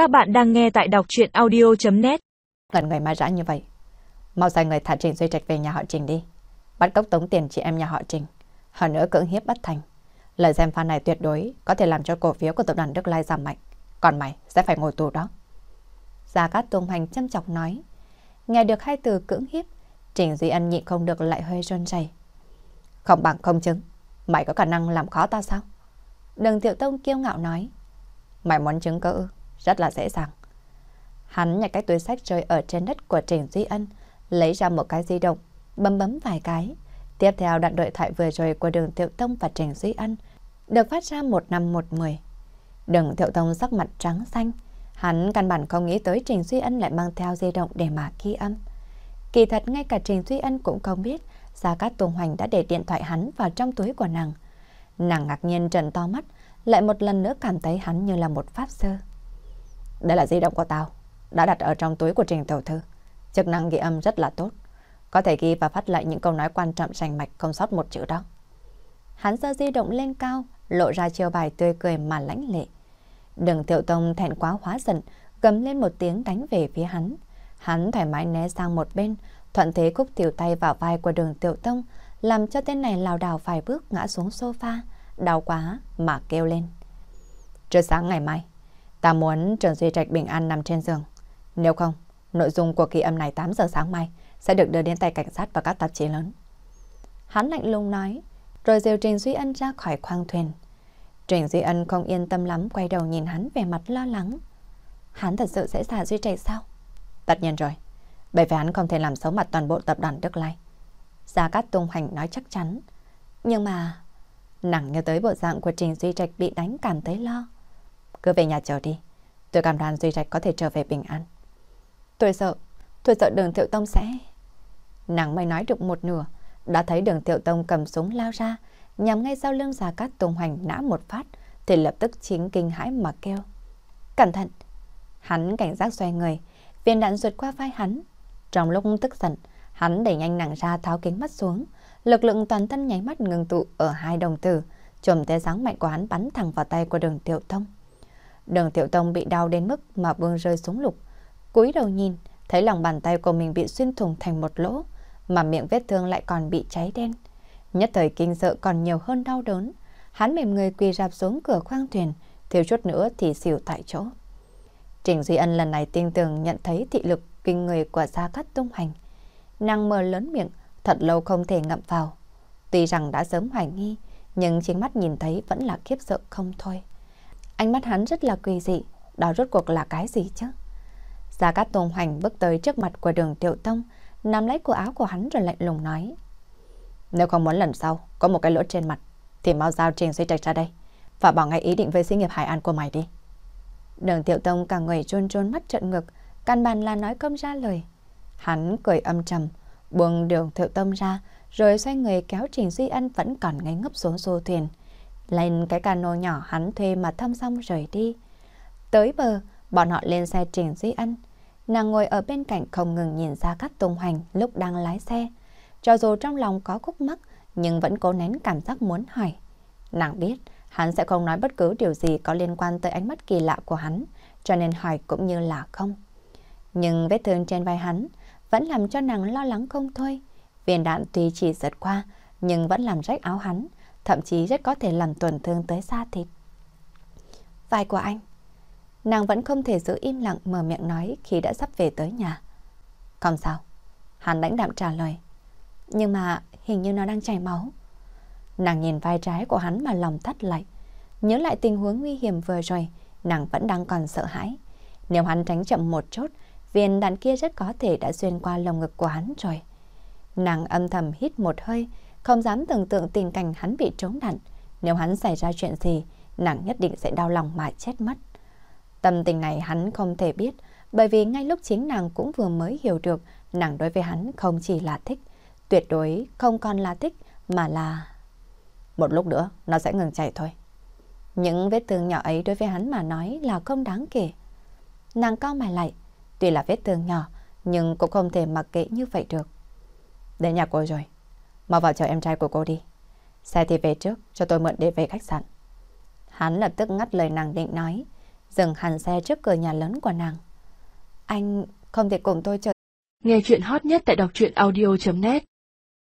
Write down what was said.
Các bạn đang nghe tại đọc chuyện audio.net Gần người ma rã như vậy. Mau sai người thả Trình Duy Trạch về nhà họ Trình đi. Bắt cóc tống tiền chị em nhà họ Trình. Hơn nữa cưỡng hiếp bất thành. Lời xem pha này tuyệt đối có thể làm cho cổ phiếu của tập đoàn Đức Lai giảm mạnh. Còn mày sẽ phải ngồi tù đó. Gia Cát Tùng Hành chăm chọc nói. Nghe được hai từ cưỡng hiếp, Trình Duy Ân nhịn không được lại hơi run rẩy. Không bằng không chứng, mày có khả năng làm khó ta sao? Đừng Tiểu Tông kiêu ngạo nói. Mày muốn chứng cỡ rất là dễ dàng. Hắn nhặt cái túi sách rơi ở trên đất của Trình Duy Ân, lấy ra một cái di động, bấm bấm vài cái. Tiếp theo đoạn đội thoại vừa rồi của đường Tiểu Tông và Trình Duy Ân được phát ra một năm một mười. Đường Tiểu Tông sắc mặt trắng xanh, hắn căn bản không nghĩ tới Trình Duy Ân lại mang theo di động để mà ghi âm. Kỳ thật ngay cả Trình Duy Ân cũng không biết Gia Cát Tùng Hoành đã để điện thoại hắn vào trong túi của nàng. Nàng ngạc nhiên trần to mắt, lại một lần nữa cảm thấy hắn như là một pháp sư. Đây là di động của tao, đã đặt ở trong túi của Trình Tiểu Thư. Chức năng ghi âm rất là tốt, có thể ghi và phát lại những câu nói quan trọng rành mạch không sót một chữ đó. Hắn giơ di động lên cao, lộ ra chiêu bài tươi cười mà lãnh lệ. Đừng Tiểu Tông thẹn quá hóa giận, gầm lên một tiếng đánh về phía hắn. Hắn thoải mái né sang một bên, thuận thế cúc tiểu tay vào vai của đường Tiểu Tông, làm cho tên này lào đảo vài bước ngã xuống sofa, đau quá mà kêu lên. Trời sáng ngày mai, ta muốn Trần Duy Trạch bình an nằm trên giường. Nếu không, nội dung của kỳ âm này 8 giờ sáng mai sẽ được đưa đến tay cảnh sát và các tạp chí lớn. Hắn lạnh lùng nói, rồi rêu Trình Duy Ân ra khỏi khoang thuyền. Trình Duy Ân không yên tâm lắm quay đầu nhìn hắn về mặt lo lắng. Hắn thật sự sẽ xả Duy Trạch sao? Tất nhiên rồi, bởi vì hắn không thể làm xấu mặt toàn bộ tập đoàn Đức Lai. Gia Cát Tung Hành nói chắc chắn. Nhưng mà... Nàng nhớ tới bộ dạng của Trình Duy Trạch bị đánh cảm thấy lo. Cứ về nhà chờ đi. Tôi cảm đoan Duy Trạch có thể trở về bình an. Tôi sợ, tôi sợ đường Thiệu Tông sẽ... Nàng mới nói được một nửa, đã thấy đường Thiệu Tông cầm súng lao ra, nhằm ngay sau lưng Gia Cát tùng Hành nã một phát, thì lập tức chính kinh hãi mà kêu. Cẩn thận! Hắn cảnh giác xoay người, viên đạn ruột qua vai hắn. Trong lúc tức giận, hắn đẩy nhanh nàng ra tháo kính mắt xuống, lực lượng toàn thân nháy mắt ngừng tụ ở hai đồng tử, chùm tia sáng mạnh của hắn bắn thẳng vào tay của đường thiệu Tông. Đường Tiểu Tông bị đau đến mức mà buông rơi xuống lục, cúi đầu nhìn, thấy lòng bàn tay của mình bị xuyên thủng thành một lỗ, mà miệng vết thương lại còn bị cháy đen. Nhất thời kinh sợ còn nhiều hơn đau đớn, hắn mềm người quỳ rạp xuống cửa khoang thuyền, thiếu chút nữa thì xỉu tại chỗ. Trình Duy Ân lần này tin tưởng nhận thấy thị lực kinh người của Gia Cát tung hành. Nàng mờ lớn miệng, thật lâu không thể ngậm vào. Tuy rằng đã sớm hoài nghi, nhưng chính mắt nhìn thấy vẫn là khiếp sợ không thôi. Ánh mắt hắn rất là quỳ dị, đó rốt cuộc là cái gì chứ? Gia Cát Tùng Hoành bước tới trước mặt của đường Tiểu Tông, nắm lấy cổ áo của hắn rồi lạnh lùng nói. Nếu không muốn lần sau có một cái lỗ trên mặt, thì mau giao Trình Duy Trạch ra đây, và bỏ ngay ý định về sinh nghiệp Hải An của mày đi. Đường Tiểu Tông cả người trôn trôn mắt trận ngực, căn bản là nói không ra lời. Hắn cười âm trầm, buông đường Tiểu Tông ra, rồi xoay người kéo Trình Duy Ân vẫn còn ngây ngấp xuống xô thuyền. Lên cái cano nhỏ hắn thuê mà thăm xong rời đi. Tới bờ, bọn họ lên xe Trình Duy Ân. Nàng ngồi ở bên cạnh không ngừng nhìn ra các tung hoành lúc đang lái xe. Cho dù trong lòng có khúc mắc, nhưng vẫn cố nén cảm giác muốn hỏi. Nàng biết, hắn sẽ không nói bất cứ điều gì có liên quan tới ánh mắt kỳ lạ của hắn, cho nên hỏi cũng như là không. Nhưng vết thương trên vai hắn vẫn làm cho nàng lo lắng không thôi. Viên đạn tuy chỉ giật qua, nhưng vẫn làm rách áo hắn, thậm chí rất có thể làm tổn thương tới da thịt. Vai của anh. Nàng vẫn không thể giữ im lặng mở miệng nói khi đã sắp về tới nhà. Không sao. Hắn lãnh đạm trả lời. Nhưng mà hình như nó đang chảy máu. Nàng nhìn vai trái của hắn mà lòng thắt lại. Nhớ lại tình huống nguy hiểm vừa rồi, nàng vẫn đang còn sợ hãi. Nếu hắn tránh chậm một chút, viên đạn kia rất có thể đã xuyên qua lồng ngực của hắn rồi. Nàng âm thầm hít một hơi, không dám tưởng tượng tình cảnh hắn bị trốn đạn. Nếu hắn xảy ra chuyện gì, nàng nhất định sẽ đau lòng mà chết mất. Tâm tình này hắn không thể biết, bởi vì ngay lúc chính nàng cũng vừa mới hiểu được nàng đối với hắn không chỉ là thích, tuyệt đối không còn là thích mà là... Một lúc nữa nó sẽ ngừng chảy thôi. Những vết thương nhỏ ấy đối với hắn mà nói là không đáng kể. Nàng cao mày lại, tuy là vết thương nhỏ nhưng cũng không thể mặc kệ như vậy được. Đến nhà cô rồi, mà vào chờ em trai của cô đi. Xe thì về trước, cho tôi mượn để về khách sạn. Hắn lập tức ngắt lời nàng định nói, dừng hẳn xe trước cửa nhà lớn của nàng. Anh không thể cùng tôi chờ. Nghe chuyện hot nhất tại đọc truyện audio.net